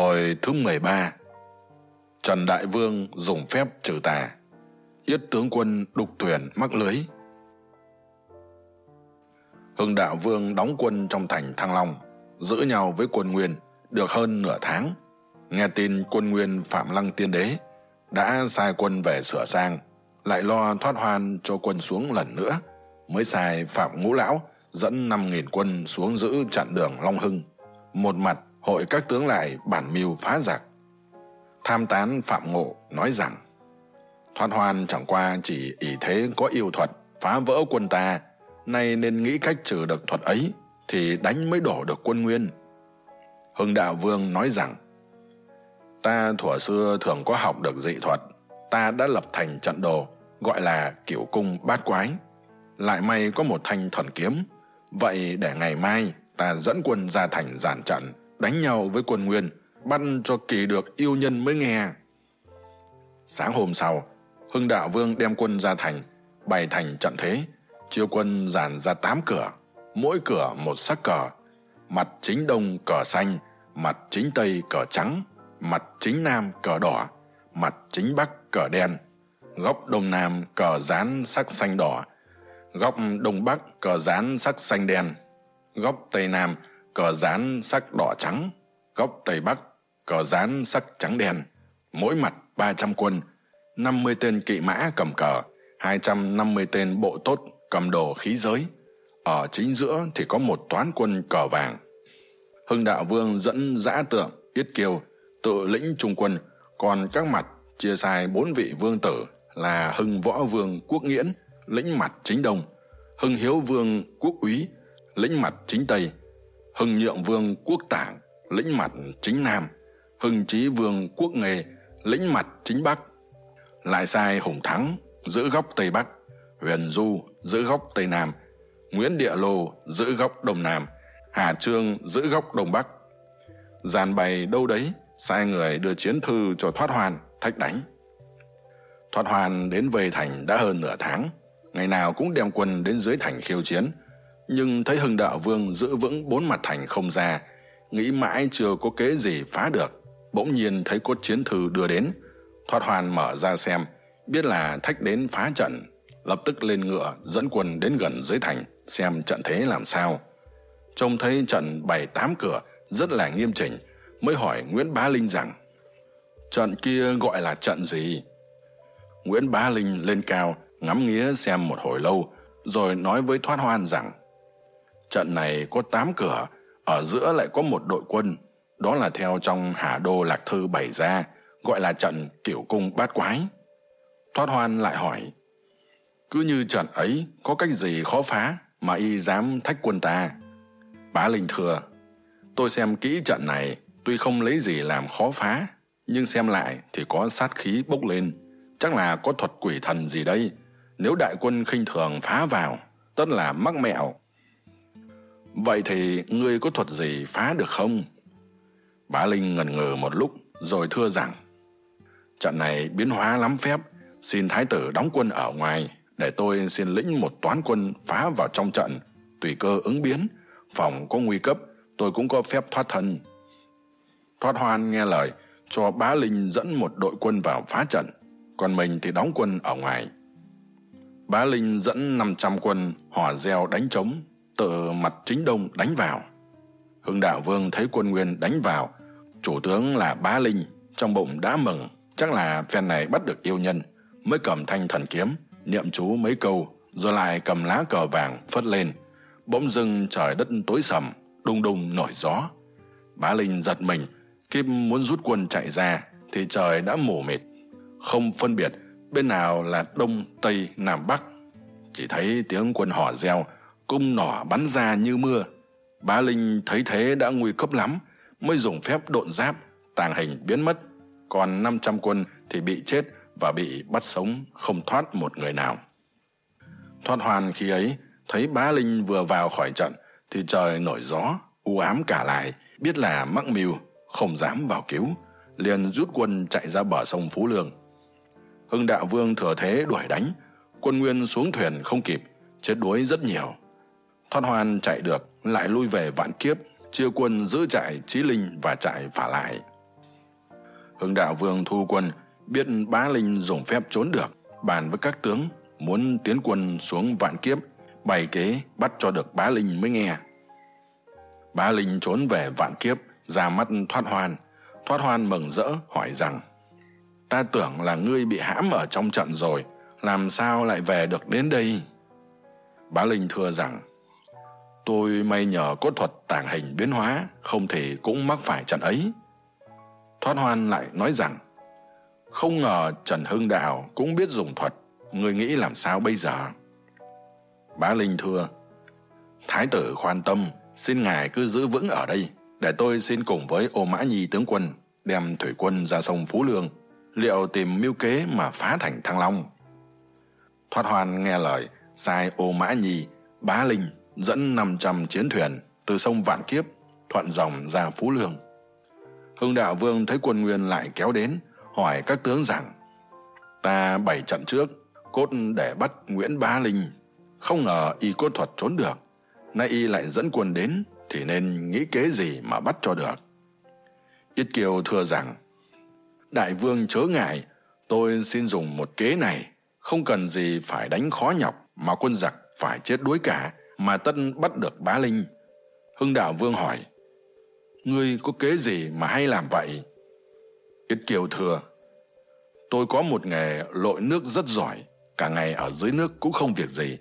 Hồi thứ mười ba, Trần Đại Vương dùng phép trừ tà, Yết tướng quân đục thuyền mắc lưới. Hưng Đạo Vương đóng quân trong thành Thăng Long, giữ nhau với quân Nguyên được hơn nửa tháng. Nghe tin quân Nguyên Phạm Lăng Tiên Đế đã sai quân về sửa sang, lại lo thoát hoan cho quân xuống lần nữa, mới sai Phạm Ngũ Lão dẫn năm nghìn quân xuống giữ chặn đường Long Hưng. Một mặt hội các tướng lại bản mưu phá giặc. Tham tán phạm ngộ nói rằng, thoát hoan chẳng qua chỉ ỷ thế có yêu thuật, phá vỡ quân ta. Nay nên nghĩ cách trừ được thuật ấy thì đánh mới đổ được quân nguyên. Hưng đạo vương nói rằng, ta thuở xưa thường có học được dị thuật. Ta đã lập thành trận đồ, gọi là kiểu cung bát quái. Lại may có một thanh thần kiếm. Vậy để ngày mai ta dẫn quân ra thành giàn trận đánh nhau với quần nguyên bắt cho kỳ được yêu nhân mới nghe. Sáng hôm sau, hưng đạo vương đem quân ra thành, bày thành trận thế, chiêu quân dàn ra tám cửa, mỗi cửa một sắc cờ. Mặt chính đông cờ xanh, mặt chính tây cờ trắng, mặt chính nam cờ đỏ, mặt chính bắc cờ đen, góc đông nam cờ rán sắc xanh đỏ, góc đông bắc cờ rán sắc xanh đen, góc tây nam cờ rán sắc đỏ trắng, góc tây bắc, cờ rán sắc trắng đen, mỗi mặt ba trăm quân, năm mươi tên kỵ mã cầm cờ, hai trăm năm mươi tên bộ tốt cầm đồ khí giới. Ở chính giữa thì có một toán quân cờ vàng. Hưng đạo vương dẫn giã tượng yết kiêu, tự lĩnh trung quân, còn các mặt chia sai bốn vị vương tử là hưng võ vương quốc nghiễn, lĩnh mặt chính đông, hưng hiếu vương quốc úy, lĩnh mặt chính tây hưng nhượng vương quốc tảng, lĩnh mặt chính nam. Hưng trí vương quốc nghề, lĩnh mặt chính bắc. Lại sai hùng thắng, giữ góc tây bắc. Huyền du, giữ góc tây nam. Nguyễn địa lô, giữ góc đông nam. Hà trương, giữ góc đông bắc. Giàn bày đâu đấy, sai người đưa chiến thư cho thoát hoàn thách đánh. Thoát hoàn đến vây thành đã hơn nửa tháng. Ngày nào cũng đem quân đến dưới thành khiêu chiến nhưng thấy hưng đạo vương giữ vững bốn mặt thành không ra, nghĩ mãi chưa có kế gì phá được, bỗng nhiên thấy cốt chiến thư đưa đến. Thoát hoàn mở ra xem, biết là thách đến phá trận, lập tức lên ngựa, dẫn quân đến gần dưới thành, xem trận thế làm sao. Trông thấy trận bảy tám cửa, rất là nghiêm chỉnh, mới hỏi nguyễn bá linh rằng, trận kia gọi là trận gì? Nguyễn bá linh lên cao, ngắm nghía xem một hồi lâu, rồi nói với thoát hoan rằng trận này có tám cửa, ở giữa lại có một đội quân. Đó là theo trong hà đô lạc thư bày ra, gọi là trận kiểu cung bát quái. Thoát hoan lại hỏi, cứ như trận ấy, có cách gì khó phá mà y dám thách quân ta? Bá linh thừa tôi xem kỹ trận này, tuy không lấy gì làm khó phá, nhưng xem lại thì có sát khí bốc lên. Chắc là có thuật quỷ thần gì đây. Nếu đại quân khinh thường phá vào, tất là mắc mẹo vậy thì ngươi có thuật gì phá được không? Bá linh ngần ngừ một lúc rồi thưa rằng, trận này biến hóa lắm phép, xin thái tử đóng quân ở ngoài, để tôi xin lĩnh một toán quân phá vào trong trận. Tùy cơ ứng biến, phòng có nguy cấp, tôi cũng có phép thoát thân. Thoát hoan nghe lời, cho bá linh dẫn một đội quân vào phá trận, còn mình thì đóng quân ở ngoài. Bá linh dẫn năm trăm quân, hò reo đánh trống tự mặt chính đông đánh vào. Hưng đạo vương thấy quân nguyên đánh vào, chủ tướng là bá linh, trong bụng đã mừng, chắc là phen này bắt được yêu nhân, mới cầm thanh thần kiếm, niệm chú mấy câu, rồi lại cầm lá cờ vàng phất lên. Bỗng dưng trời đất tối sầm đùng đùng nổi gió. Bá linh giật mình kịp muốn rút quân chạy ra, thì trời đã mù mịt. Không phân biệt bên nào là đông, tây, nam bắc. Chỉ thấy tiếng quân hò reo cung nỏ bắn ra như mưa. Bá linh thấy thế đã nguy cấp lắm, mới dùng phép độn giáp, tàng hình biến mất. Còn năm trăm quân thì bị chết và bị bắt sống, không thoát một người nào. Thoát hoàn khi ấy, thấy bá linh vừa vào khỏi trận, thì trời nổi gió, u ám cả lại. Biết là mắc mưu không dám vào cứu, liền rút quân chạy ra bờ sông phú lương. Hưng đạo vương thừa thế đuổi đánh, quân nguyên xuống thuyền không kịp, chết đuối rất nhiều thoát hoan chạy được, lại lui về vạn kiếp, chia quân giữ trại trí linh và trại phả lại. Hưng đạo vương thu quân biết bá linh dùng phép trốn được, bàn với các tướng, muốn tiến quân xuống vạn kiếp, bày kế bắt cho được bá linh mới nghe. Bá linh trốn về vạn kiếp, ra mắt thoát hoan. Thoát hoan mừng rỡ, hỏi rằng, ta tưởng là ngươi bị hãm ở trong trận rồi, làm sao lại về được đến đây? Bá linh thưa rằng tôi may nhờ cốt thuật tàng hình biến hóa, không thể cũng mắc phải trận ấy. Thoát hoan lại nói rằng, không ngờ trần hưng đạo cũng biết dùng thuật người nghĩ làm sao bây giờ? Bá linh thưa, thái tử khoan tâm, xin ngài cứ giữ vững ở đây, để tôi xin cùng với ô mã nhi tướng quân đem thủy quân ra sông phú lương, liệu tìm mưu kế mà phá thành thăng long. Thoát hoan nghe lời, sai ô mã nhi, bá linh dẫn năm trăm chiến thuyền từ sông vạn kiếp, thuận dòng ra phú lương. Hưng đạo vương thấy quân nguyên lại kéo đến, hỏi các tướng rằng, ta bảy trận trước, cốt để bắt nguyễn bá linh, không ngờ y cốt thuật trốn được. Nay y lại dẫn quân đến, thì nên nghĩ kế gì mà bắt cho được? Yết kiều thưa rằng, đại vương chớ ngại, tôi xin dùng một kế này, không cần gì phải đánh khó nhọc mà quân giặc phải chết đuối cả mà tân bắt được bá linh. Hưng đạo vương hỏi, ngươi có kế gì mà hay làm vậy? Yết kiều thừa, tôi có một nghề lội nước rất giỏi, cả ngày ở dưới nước cũng không việc gì.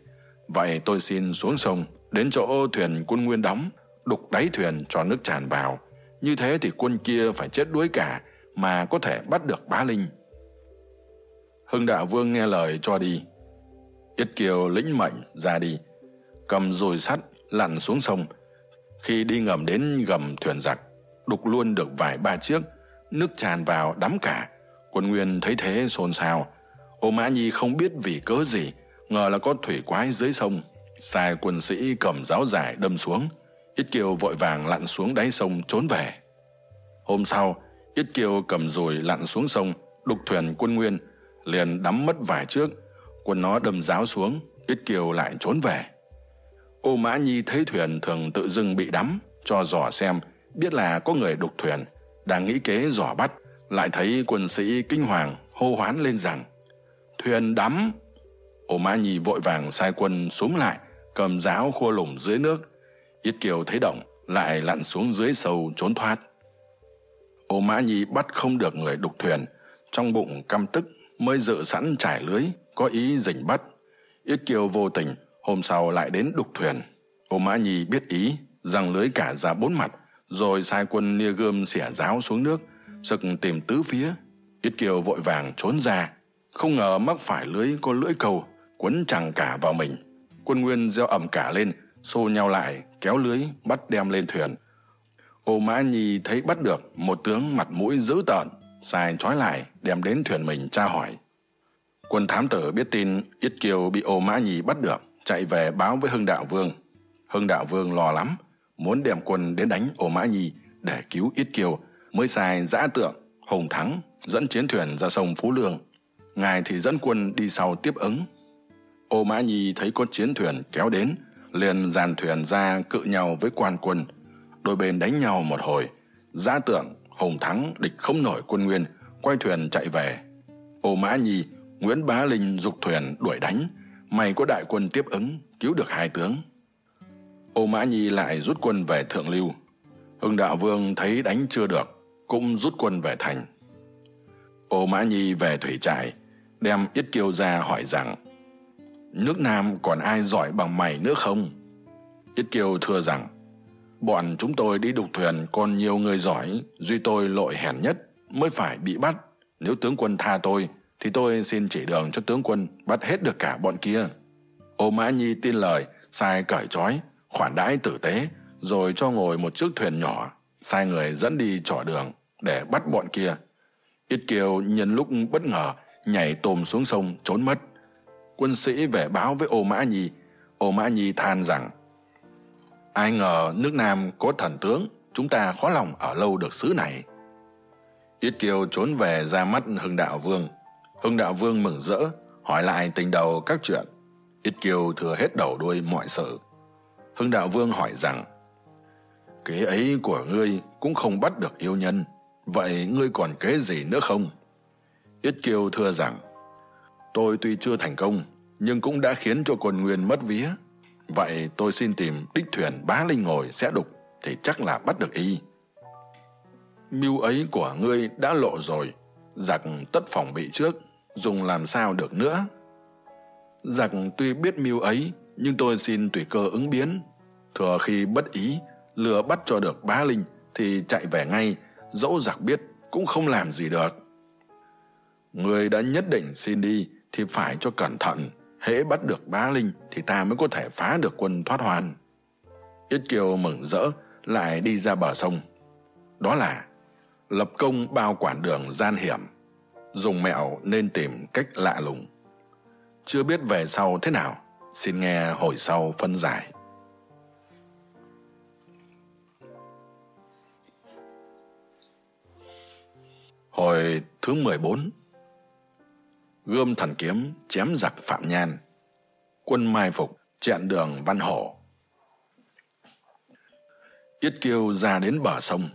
Vậy tôi xin xuống sông, đến chỗ thuyền quân nguyên đóng, đục đáy thuyền cho nước tràn vào. Như thế thì quân kia phải chết đuối cả mà có thể bắt được bá linh. Hưng đạo vương nghe lời cho đi. Yết kiều lĩnh mệnh ra đi cầm dùi sắt lặn xuống sông. Khi đi ngầm đến gầm thuyền giặc, đục luôn được vài ba chiếc, nước tràn vào đắm cả. Quân nguyên thấy thế xôn xao. Ô mã nhi không biết vì cớ gì, ngờ là có thủy quái dưới sông. Sai quân sĩ cầm giáo dài đâm xuống. Ít kiều vội vàng lặn xuống đáy sông trốn về. Hôm sau ít kiều cầm dùi lặn xuống sông, đục thuyền quân nguyên, liền đắm mất vài trước. Quân nó đâm giáo xuống ít kiều lại trốn về ô mã nhi thấy thuyền thường tự dưng bị đắm, cho dò xem, biết là có người đục thuyền, đang nghĩ kế dò bắt, lại thấy quân sĩ kinh hoàng, hô hoán lên rằng, thuyền đắm! Ô mã nhi vội vàng sai quân xuống lại, cầm giáo khua lủng dưới nước yết kiều thấy động, lại lặn xuống dưới sâu trốn thoát. Ô mã nhi bắt không được người đục thuyền, trong bụng căm tức, mới dự sẵn trải lưới, có ý rình bắt. Yết kiều vô tình hôm sau lại đến đục thuyền. Ô mã nhi biết ý, răng lưới cả ra bốn mặt, rồi sai quân nia gươm xẻ giáo xuống nước sực tìm tứ phía. Yết kiều vội vàng trốn ra. Không ngờ mắc phải lưới có lưỡi cầu, quấn chẳng cả vào mình. Quân nguyên gieo ẩm cả lên, xô nhau lại, kéo lưới, bắt đem lên thuyền. Ô mã nhi thấy bắt được, một tướng mặt mũi dữ tợn, sai trói lại, đem đến thuyền mình tra hỏi. Quân thám tử biết tin yết kiều bị ô mã nhi bắt được chạy về báo với hưng đạo vương. Hưng đạo vương lo lắm, muốn đem quân đến đánh ô mã nhi để cứu ít kiều, mới sai giã tượng, hùng thắng dẫn chiến thuyền ra sông phú lương. Ngài thì dẫn quân đi sau tiếp ứng. Ô mã nhi thấy có chiến thuyền kéo đến, liền dàn thuyền ra cự nhau với quan quân. Đôi bên đánh nhau một hồi, giã tượng, hùng thắng địch không nổi quân nguyên, quay thuyền chạy về. Ô mã nhi, nguyễn bá linh dục thuyền đuổi đánh may có đại quân tiếp ứng, cứu được hai tướng. Ô mã nhi lại rút quân về thượng lưu. Hưng đạo vương thấy đánh chưa được, cũng rút quân về thành. Ô mã nhi về thủy trại, đem yết kiêu ra hỏi rằng, nước nam còn ai giỏi bằng mày nữa không? Yết kiêu thưa rằng, bọn chúng tôi đi đục thuyền còn nhiều người giỏi, duy tôi lội hèn nhất mới phải bị bắt, nếu tướng quân tha tôi thì tôi xin chỉ đường cho tướng quân bắt hết được cả bọn kia. Ô mã nhi tin lời, sai cởi trói, khoản đãi tử tế, rồi cho ngồi một chiếc thuyền nhỏ, sai người dẫn đi trỏ đường để bắt bọn kia. Ít kiều nhân lúc bất ngờ, nhảy tôm xuống sông, trốn mất. Quân sĩ về báo với ô mã nhi, ô mã nhi than rằng, ai ngờ nước nam có thần tướng, chúng ta khó lòng ở lâu được xứ này. Yết kiều trốn về ra mắt hưng đạo vương hưng đạo vương mừng rỡ, hỏi lại tình đầu các chuyện. Ít kiều thừa hết đầu đuôi mọi sự. Hưng đạo vương hỏi rằng, kế ấy của ngươi cũng không bắt được yêu nhân, vậy ngươi còn kế gì nữa không? Yết kiều thưa rằng, tôi tuy chưa thành công, nhưng cũng đã khiến cho quần nguyên mất vía. Vậy tôi xin tìm đích thuyền bá linh ngồi sẽ đục thì chắc là bắt được y. Mưu ấy của ngươi đã lộ rồi, giặc tất phòng bị trước dùng làm sao được nữa? Giặc tuy biết mưu ấy, nhưng tôi xin tùy cơ ứng biến. Thừa khi bất ý, lừa bắt cho được bá linh, thì chạy về ngay. Dẫu giặc biết, cũng không làm gì được. Người đã nhất định xin đi, thì phải cho cẩn thận. Hễ bắt được bá linh, thì ta mới có thể phá được quân thoát hoàn yết kiều mừng rỡ, lại đi ra bờ sông. Đó là, lập công bao quản đường gian hiểm dùng mẹo nên tìm cách lạ lùng. Chưa biết về sau thế nào, xin nghe hồi sau phân giải. Hồi thứ mười bốn, gươm thần kiếm chém giặc phạm nhan. Quân mai phục chẹn đường văn hổ. Yết kiêu ra đến bờ sông,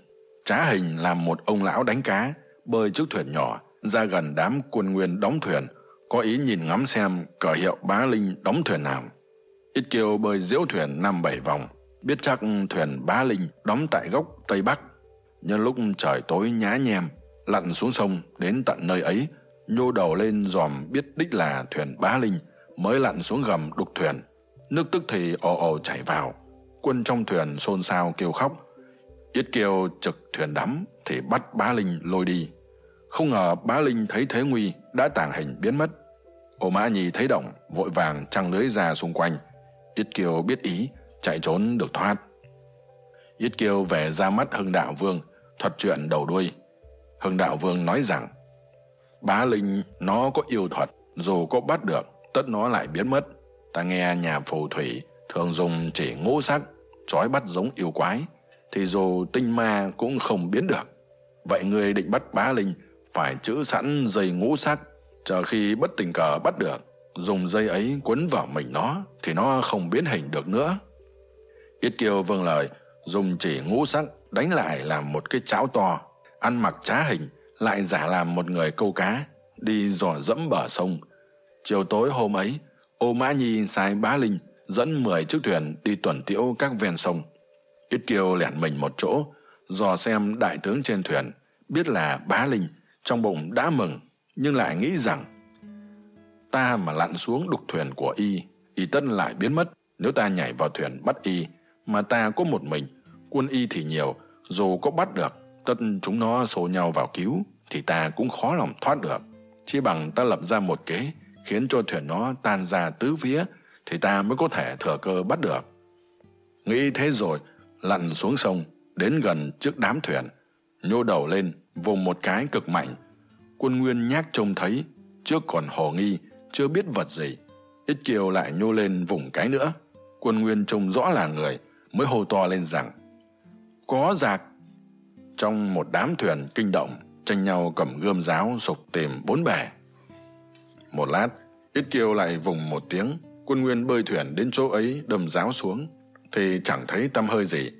trá hình làm một ông lão đánh cá, bơi chiếc thuyền nhỏ ra gần đám quân nguyên đóng thuyền, có ý nhìn ngắm xem cờ hiệu bá linh đóng thuyền nào. Ít kiêu bơi diễu thuyền năm bảy vòng, biết chắc thuyền bá linh đóng tại góc tây bắc. Nhân lúc trời tối nhá nhem, lặn xuống sông đến tận nơi ấy, nhô đầu lên dòm biết đích là thuyền bá linh, mới lặn xuống gầm đục thuyền. Nước tức thì ồ ồ chảy vào, quân trong thuyền xôn xao kêu khóc. Yết kiêu trực thuyền đắm thì bắt bá linh lôi đi không ngờ bá linh thấy thế nguy đã tàng hình biến mất. Ô mã nhi thấy động, vội vàng trăng lưới ra xung quanh. Yết Kiều biết ý, chạy trốn được thoát. Yết Kiều về ra mắt hưng đạo vương, thuật chuyện đầu đuôi. Hưng đạo vương nói rằng, bá linh, nó có yêu thuật, dù có bắt được, tất nó lại biến mất. Ta nghe nhà phù thủy thường dùng chỉ ngũ sắc, trói bắt giống yêu quái, thì dù tinh ma cũng không biến được. Vậy người định bắt bá linh phải chữ sẵn dây ngũ sắc, chờ khi bất tình cờ bắt được, dùng dây ấy quấn vào mình nó thì nó không biến hình được nữa. Yết kiêu vâng lời, dùng chỉ ngũ sắc đánh lại làm một cái cháo to, ăn mặc trá hình, lại giả làm một người câu cá, đi dò dẫm bờ sông. Chiều tối hôm ấy, ô mã nhi sai bá linh dẫn mười chiếc thuyền đi tuần tiễu các ven sông. Ít kiêu lẻn mình một chỗ, dò xem đại tướng trên thuyền, biết là bá linh trong bụng đã mừng, nhưng lại nghĩ rằng, ta mà lặn xuống đục thuyền của y y tất lại biến mất. Nếu ta nhảy vào thuyền bắt y, mà ta có một mình, quân y thì nhiều, dù có bắt được, tất chúng nó xô nhau vào cứu, thì ta cũng khó lòng thoát được. Chỉ bằng ta lập ra một kế, khiến cho thuyền nó tan ra tứ phía, thì ta mới có thể thừa cơ bắt được. Nghĩ thế rồi, lặn xuống sông, đến gần trước đám thuyền, nhô đầu lên vùng một cái cực mạnh. Quân nguyên nhác trông thấy, trước còn hồ nghi, chưa biết vật gì. Ít kiều lại nhô lên vùng cái nữa. Quân nguyên trông rõ là người, mới hô to lên rằng, có giặc. Trong một đám thuyền kinh động, tranh nhau cầm gươm giáo sục tìm bốn bề một lát, ít kiều lại vùng một tiếng, quân nguyên bơi thuyền đến chỗ ấy đâm giáo xuống, thì chẳng thấy t hơi gì.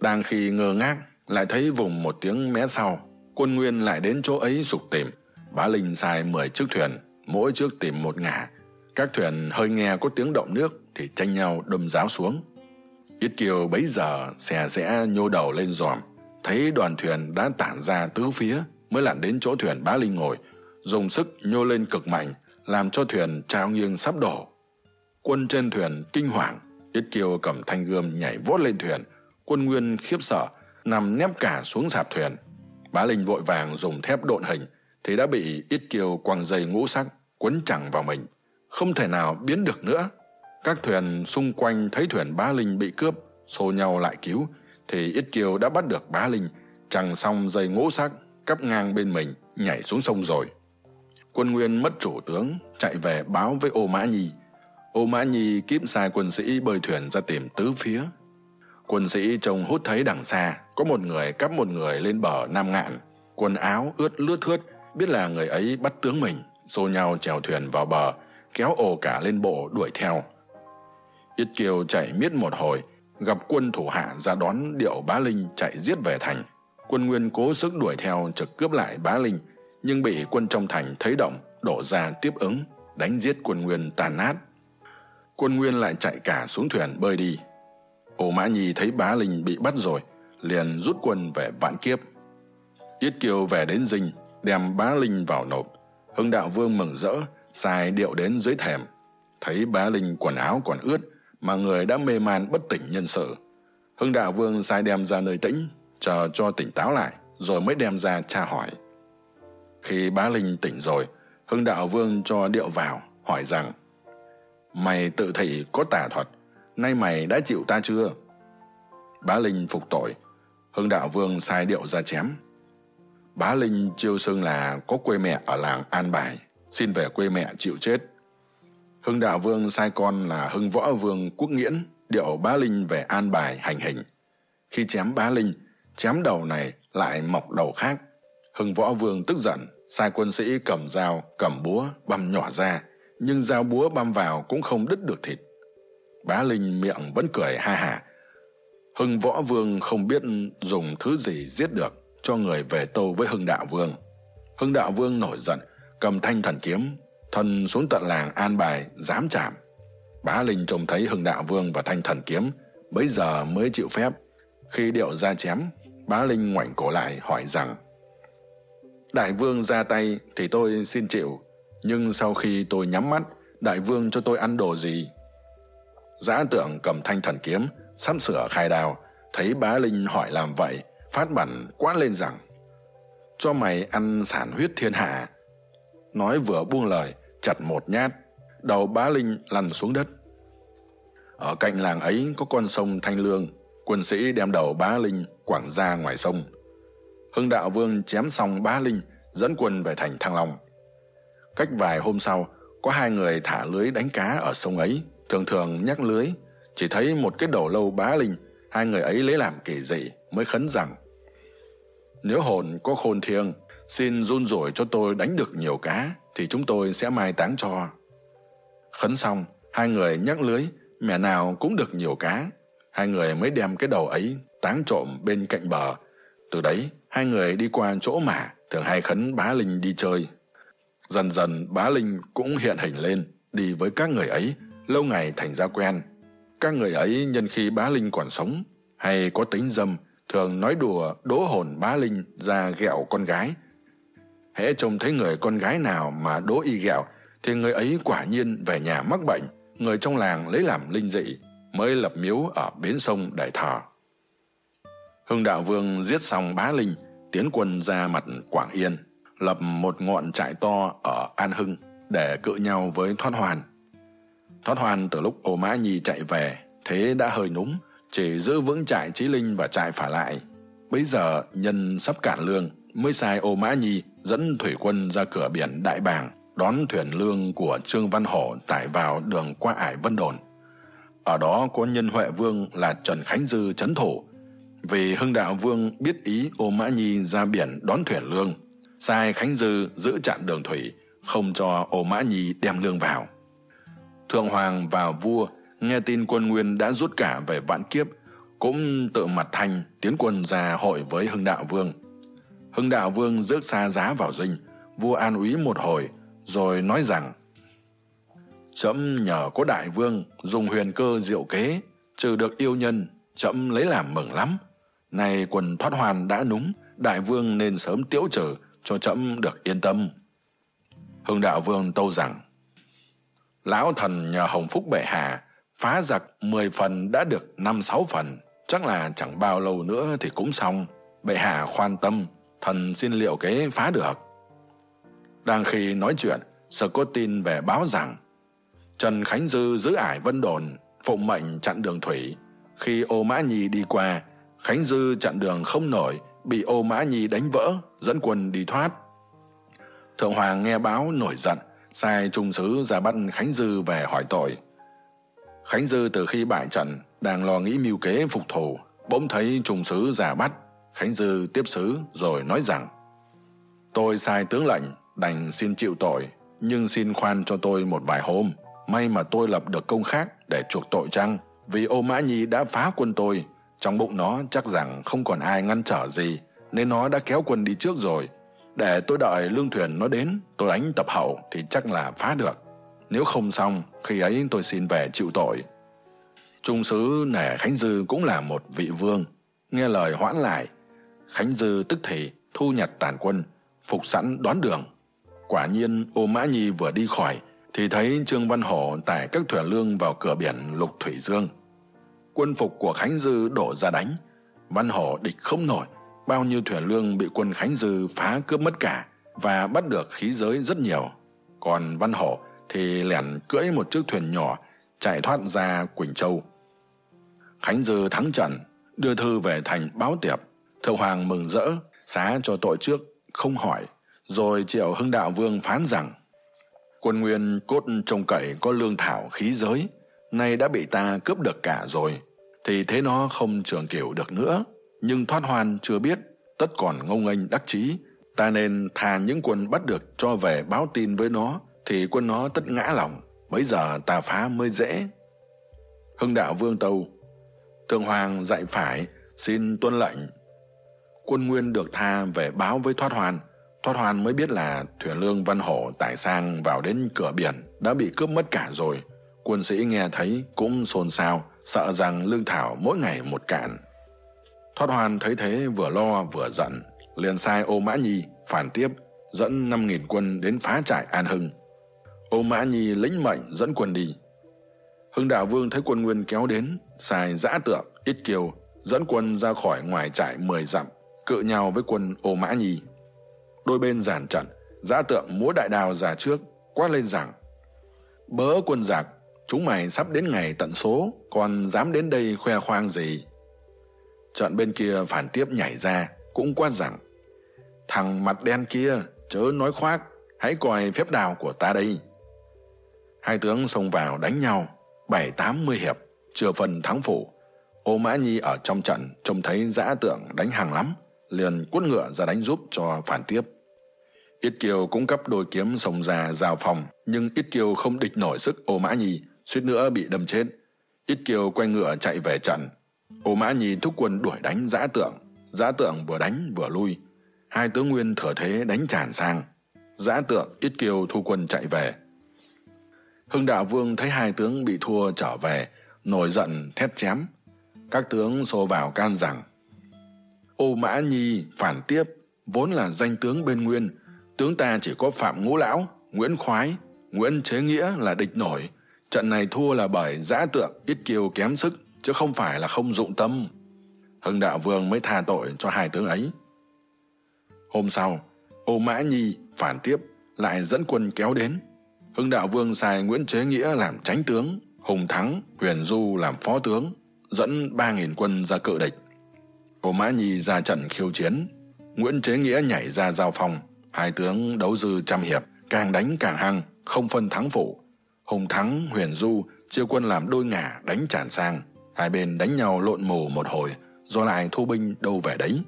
Đang khi ngơ ngác, lại thấy vùng một tiếng mé sau quân nguyên lại đến chỗ ấy sục tìm. Bá linh xài mười chiếc thuyền, mỗi chiếc tìm một ngả. Các thuyền hơi nghe có tiếng động nước thì tranh nhau đâm giáo xuống. Yết kiều bấy giờ, xè rẽ nhô đầu lên dòm thấy đoàn thuyền đã tản ra tứ phía, mới lặn đến chỗ thuyền bá linh ngồi. Dùng sức nhô lên cực mạnh, làm cho thuyền trao nghiêng sắp đổ. Quân trên thuyền kinh hoàng Yết kiều cầm thanh gươm nhảy vót lên thuyền. Quân nguyên khiếp sợ, nằm nép cả xuống sạp thuyền bá linh vội vàng dùng thép độn hình, thì đã bị ít kiều quăng dây ngũ sắc quấn chẳng vào mình. Không thể nào biến được nữa. Các thuyền xung quanh thấy thuyền bá linh bị cướp, xô nhau lại cứu, thì ít kiều đã bắt được bá linh chẳng xong dây ngũ sắc cắp ngang bên mình, nhảy xuống sông rồi. Quân nguyên mất chủ tướng, chạy về báo với ô mã nhi. Ô mã nhi kiếm sai quân sĩ bơi thuyền ra tìm tứ phía quân sĩ trông hút thấy đằng xa, có một người cắp một người lên bờ nam ngạn. Quần áo ướt lướt thướt, biết là người ấy bắt tướng mình, xô nhau chèo thuyền vào bờ, kéo ồ cả lên bộ đuổi theo. Yết kiều chạy miết một hồi, gặp quân thủ hạ ra đón điệu bá linh chạy giết về thành. Quân nguyên cố sức đuổi theo trực cướp lại bá linh, nhưng bị quân trong thành thấy động, đổ ra tiếp ứng, đánh giết quân nguyên tàn nát. Quân nguyên lại chạy cả xuống thuyền bơi đi ô mã nhi thấy bá linh bị bắt rồi, liền rút quân về vạn kiếp. Yết kiều về đến dinh, đem bá linh vào nộp. Hưng đạo vương mừng rỡ sai điệu đến dưới thềm. Thấy bá linh quần áo còn ướt, mà người đã mê man bất tỉnh nhân sự. Hưng đạo vương sai đem ra nơi tĩnh, chờ cho tỉnh táo lại, rồi mới đem ra tra hỏi. Khi bá linh tỉnh rồi, hưng đạo vương cho điệu vào, hỏi rằng, mày tự thị có tà thuật nay mày đã chịu ta chưa? Bá linh phục tội. Hưng đạo vương sai điệu ra chém. Bá linh chiêu xưng là có quê mẹ ở làng an bài, xin về quê mẹ chịu chết. Hưng đạo vương sai con là hưng võ vương quốc nghiễn điệu bá linh về an bài hành hình. Khi chém bá linh, chém đầu này lại mọc đầu khác. Hưng võ vương tức giận, sai quân sĩ cầm dao, cầm búa, băm nhỏ ra. Nhưng dao búa băm vào cũng không đứt được thịt bá linh miệng vẫn cười ha hả hưng võ vương không biết dùng thứ gì giết được cho người về tâu với hưng đạo vương. Hưng đạo vương nổi giận, cầm thanh thần kiếm, thân xuống tận làng an bài dám chạm bá linh trông thấy hưng đạo vương và thanh thần kiếm, bấy giờ mới chịu phép. Khi điệu ra chém, bá linh ngoảnh cổ lại hỏi rằng, đại vương ra tay thì tôi xin chịu, nhưng sau khi tôi nhắm mắt, đại vương cho tôi ăn đồ gì? Giã tượng cầm thanh thần kiếm, sắp sửa khai đào thấy bá linh hỏi làm vậy, phát bẩn quát lên rằng, cho mày ăn sản huyết thiên hạ. Nói vừa buông lời, chặt một nhát, đầu bá linh lăn xuống đất. Ở cạnh làng ấy có con sông thanh lương, quân sĩ đem đầu bá linh quảng ra ngoài sông. Hưng đạo vương chém xong bá linh, dẫn quân về thành thăng long. Cách vài hôm sau, có hai người thả lưới đánh cá ở sông ấy thường thường nhắc lưới, chỉ thấy một cái đầu lâu bá linh, hai người ấy lấy làm kỳ dị mới khấn rằng, nếu hồn có khôn thiêng, xin run rủi cho tôi đánh được nhiều cá, thì chúng tôi sẽ mai táng cho. Khấn xong, hai người nhắc lưới, mẹ nào cũng được nhiều cá. Hai người mới đem cái đầu ấy táng trộm bên cạnh bờ. Từ đấy, hai người đi qua chỗ mà thường hay khấn bá linh đi chơi. Dần dần bá linh cũng hiện hình lên, đi với các người ấy lâu ngày thành ra quen, các người ấy nhân khi bá linh còn sống hay có tính dâm thường nói đùa, đố hồn bá linh ra ghẹo con gái. Hễ trông thấy người con gái nào mà đố y ghẹo thì người ấy quả nhiên về nhà mắc bệnh, người trong làng lấy làm linh dị mới lập miếu ở bến sông để thờ hưng đạo vương giết xong bá linh, tiến quân ra mặt quảng yên, lập một ngọn trại to ở an hưng để cự nhau với thoát hoàn thoát hoàn từ lúc ô mã nhi chạy về, thế đã hơi núng chỉ giữ vững trại trí linh và trại phả lại. Bấy giờ, nhân sắp cản lương, mới sai ô mã nhi dẫn thủy quân ra cửa biển đại bàng, đón thuyền lương của trương văn hổ tải vào đường qua ải vân đồn. Ở đó có nhân huệ vương là trần khánh dư c thủ. Vì hưng đạo vương biết ý ô mã nhi ra biển đón thuyền lương, sai khánh dư giữ chặn đường thủy, không cho ô mã nhi đem lương vào thượng hoàng và vua nghe tin quân nguyên đã rút cả về vạn kiếp, cũng tự mặt thành tiến quân ra hội với hưng đạo vương. Hưng đạo vương rước xa giá vào dinh, vua an úy một hồi, rồi nói rằng "Chậm nhờ có đại vương dùng huyền cơ diệu kế, trừ được yêu nhân chậm lấy làm mừng lắm. Này quần thoát hoàn đã núng đại vương nên sớm tiễu trừ cho chậm được yên tâm. Hưng đạo vương tâu rằng lão thần nhờ hồng phúc bệ hạ, phá giặc mười phần đã được năm sáu phần. Chắc là chẳng bao lâu nữa thì cũng xong. Bệ hạ khoan tâm, thần xin liệu kế phá được. Đang khi nói chuyện sơ có tin về báo rằng, trần khánh dư giữ ải vân đồn, phụng mệnh chặn đường thủy. Khi ô mã nhi đi qua, khánh dư chặn đường không nổi, bị ô mã nhi đánh vỡ, dẫn quân đi thoát. Thượng hoàng nghe báo nổi giận sai trung sứ ra bắt khánh dư về hỏi tội. Khánh dư từ khi bại trận, đang lo nghĩ mưu kế phục thù, bỗng thấy trung sứ ra bắt. Khánh dư tiếp sứ rồi nói rằng, tôi sai tướng lệnh, đành xin chịu tội, nhưng xin khoan cho tôi một vài hôm. May mà tôi lập được công khác để chuộc tội chăng? Vì ô mã nhi đã phá quân tôi, trong bụng nó chắc rằng không còn ai ngăn trở gì, nên nó đã kéo quân đi trước rồi để tôi đợi lương thuyền nó đến, tôi đánh tập hậu thì chắc là phá được. Nếu không xong, khi ấy tôi xin về chịu tội. Trung sứ nể khánh dư cũng là một vị vương. Nghe lời hoãn lại, khánh dư tức thì thu nhặt tàn quân, phục sẵn đón đường. Quả nhiên, ô mã nhi vừa đi khỏi, thì thấy trương văn hổ tải các thuyền lương vào cửa biển lục thủy dương. Quân phục của khánh dư đổ ra đánh, văn hổ địch không nổi bao nhiêu thuyền lương bị quân khánh dư phá cướp mất cả và bắt được khí giới rất nhiều. Còn văn hổ thì lẻn cưỡi một chiếc thuyền nhỏ chạy thoát ra quỳnh châu. Khánh dư thắng trận, đưa thư về thành báo tiệp. Thượng hoàng mừng rỡ, xá cho tội trước, không hỏi. Rồi triệu hưng đạo vương phán rằng, quân nguyên cốt trông cậy có lương thảo khí giới, nay đã bị ta cướp được cả rồi, thì thế nó không trường kiểu được nữa nhưng thoát hoan chưa biết, tất còn ngông nghênh đắc chí. Ta nên thà những quân bắt được cho về báo tin với nó, thì quân nó tất ngã lòng. Bấy giờ ta phá mới dễ. Hưng đạo vương tâu, thượng hoàng dạy phải, xin tuân lệnh. Quân nguyên được tha về báo với thoát hoàn thoát hoàn mới biết là thuyền lương văn hổ tải sang vào đến cửa biển, đã bị cướp mất cả rồi. Quân sĩ nghe thấy cũng xôn xao, sợ rằng lương thảo mỗi ngày một cạn thoát hoàn thấy thế vừa lo vừa giận, liền sai ô mã nhi phản tiếp, dẫn năm nghìn quân đến phá trại an hưng. Ô mã nhi lĩnh mệnh dẫn quân đi. Hưng đạo vương thấy quân nguyên kéo đến, sai giã tượng, ít kiều dẫn quân ra khỏi ngoài trại mười dặm, cự nhau với quân ô mã nhi. Đôi bên giàn trận, giã tượng múa đại đào ra trước, quát lên rằng, bớ quân giặc, chúng mày sắp đến ngày tận số, còn dám đến đây khoe khoang gì? Trận bên kia phản tiếp nhảy ra, cũng quát rằng, thằng mặt đen kia, chớ nói khoác, hãy coi phép đào của ta đây. Hai tướng xông vào đánh nhau, bảy tám mươi hiệp, chưa phần thắng phủ. Ô mã nhi ở trong trận trông thấy dã tượng đánh hàng lắm, liền quất ngựa ra đánh giúp cho phản tiếp. Ít kiều cũng cấp đôi kiếm xông ra rào phòng, nhưng ít kiều không địch nổi sức ô mã nhi, suýt nữa bị đâm chết. Ít kiều quay ngựa chạy về trận ô mã nhi thúc quân đuổi đánh giã tượng. Giã tượng vừa đánh vừa lui. Hai tướng nguyên thừa thế đánh tràn sang. Giã tượng ít kiều thu quân chạy về. Hưng đạo vương thấy hai tướng bị thua trở về, nổi giận, thét chém. Các tướng xô vào can rằng, ô mã nhi phản tiếp, vốn là danh tướng bên nguyên. Tướng ta chỉ có phạm ngũ lão, nguyễn khoái, nguyễn chế nghĩa là địch nổi. Trận này thua là bởi giã tượng ít kiều kém sức chứ không phải là không dụng tâm. Hưng đạo vương mới tha tội cho hai tướng ấy. Hôm sau, ô mã nhi phản tiếp, lại dẫn quân kéo đến. Hưng đạo vương sai nguyễn chế nghĩa làm chánh tướng, hùng thắng, huyền du làm phó tướng, dẫn ba nghìn quân ra cự địch. Ô mã nhi ra trận khiêu chiến, nguyễn chế nghĩa nhảy ra giao phòng hai tướng đấu dư trăm hiệp, càng đánh càng hăng, không phân thắng phủ hùng thắng, huyền du chia quân làm đôi ngả đánh tràn sang hai bên đánh nhau lộn mù một hồi rồi lại thu binh đâu về đấy.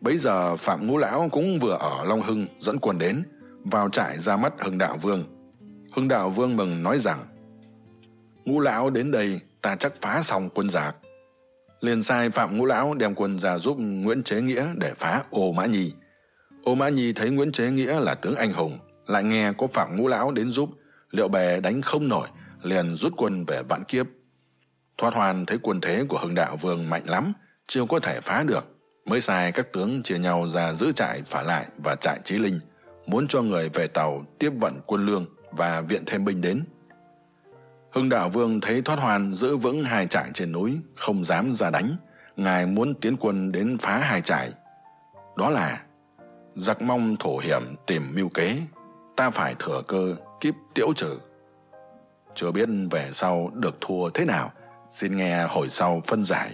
Bấy giờ phạm ngũ lão cũng vừa ở long hưng dẫn quân đến, vào trại ra mắt hưng đạo vương. Hưng đạo vương mừng nói rằng, ngũ lão đến đây, ta chắc phá xong quân giặc. Liền sai phạm ngũ lão đem quân ra giúp nguyễn chế nghĩa để phá ô mã nhi. Ô mã nhi thấy nguyễn chế nghĩa là tướng anh hùng, lại nghe có phạm ngũ lão đến giúp, liệu bè đánh không nổi, liền rút quân về vạn kiếp thoát hoàn thấy quân thế của hưng đạo vương mạnh lắm, chưa có thể phá được. Mới sai các tướng chia nhau ra giữ trại phả lại và trại trí linh, muốn cho người về tàu tiếp vận quân lương và viện thêm binh đến. Hưng đạo vương thấy thoát hoàn giữ vững hai trại trên núi, không dám ra đánh, ngài muốn tiến quân đến phá hai trại. Đó là, giặc mong thổ hiểm tìm mưu kế, ta phải thừa cơ kíp tiễu trừ. Chưa biết về sau được thua thế nào xin nghe hồi sau phân giải.